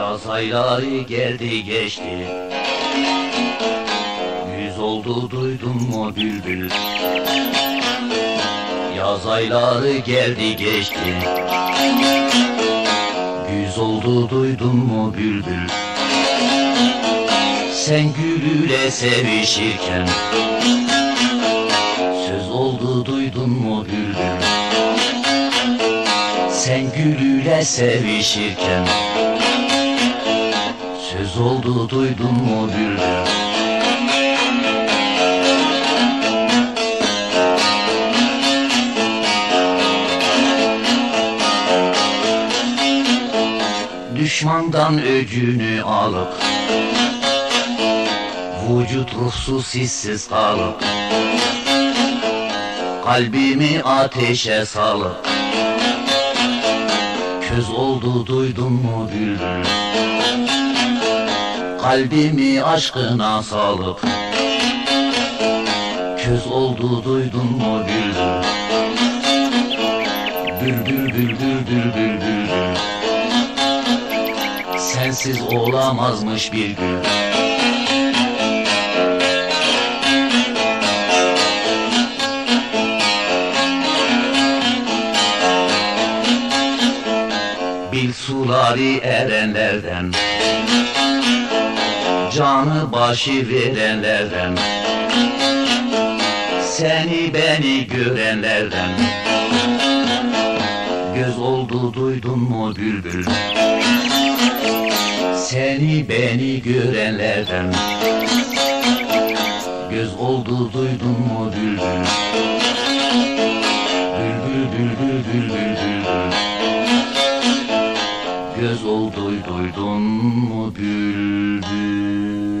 ayları geldi geçti. Yüz oldu duydun mu bülbül? Yaz ayları geldi geçti. Güz oldu duydun mu bülbül? Sen gülüyle sevişirken. Söz oldu duydun mu bülbül? Sen gülüyle sevişirken Söz oldu duydun mu bülbül Düşmandan öcünü alıp Vücut ruhsuz hissiz kalıp Kalbimi ateşe salıp Köz oldu duydun mu bülbül Kalbimi aşkına salıp Köz oldu duydun mu bülbül Bülbül bülbül bülbül bülbül. Sensiz olamazmış bir gün Bil suları erenlerden Canı başı verenlerden. Seni beni görenlerden. Göz oldu duydun mu bülbül? Seni beni görenlerden. Göz oldu duydun mu bülbül? Bülbül bülbül bülbül bülbül Göz oldu duydun mu bülbül